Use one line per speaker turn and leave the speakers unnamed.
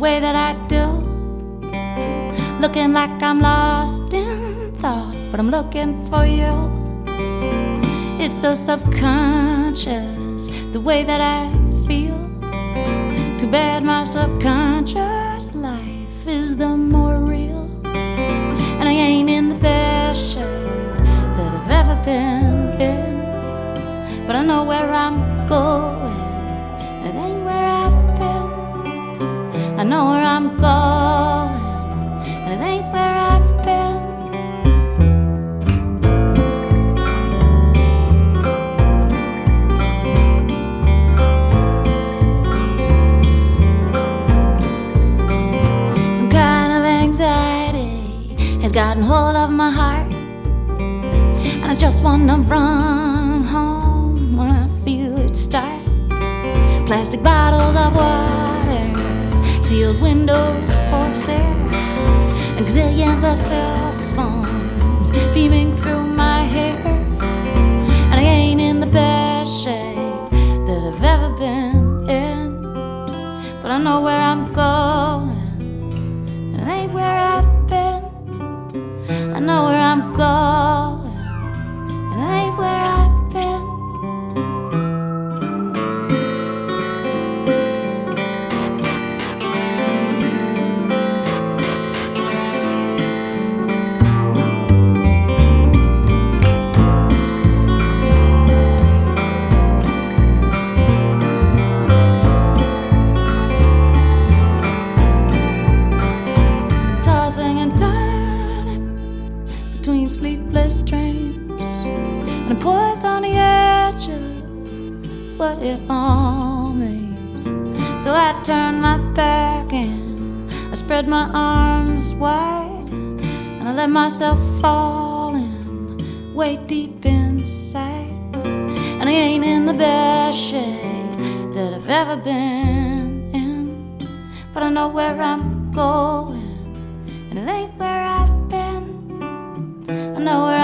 way that I do, looking like I'm lost in thought but I'm looking for you. It's so subconscious, the way that I feel. Too bad my subconscious life is the more real. And I ain't in the best shape that I've ever been in. But I know where I'm going, and it ain't where I've been. I know where I'm going, has gotten hold of my heart. And I just wanna run home when I feel it start. Plastic bottles of water, sealed windows, forced air, and gazillions of cell phones beaming through my hair. And I ain't in the best shape that I've ever been in, but I know where I'm going. Between sleepless dreams. And I'm poised on the edge of what it all means. So I turn my back and I spread my arms wide. And I let myself fall in way deep inside. And I ain't in the best shape that I've ever been in. But I know where I'm going. And it ain't where I've. I know where